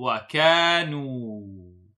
وكانوا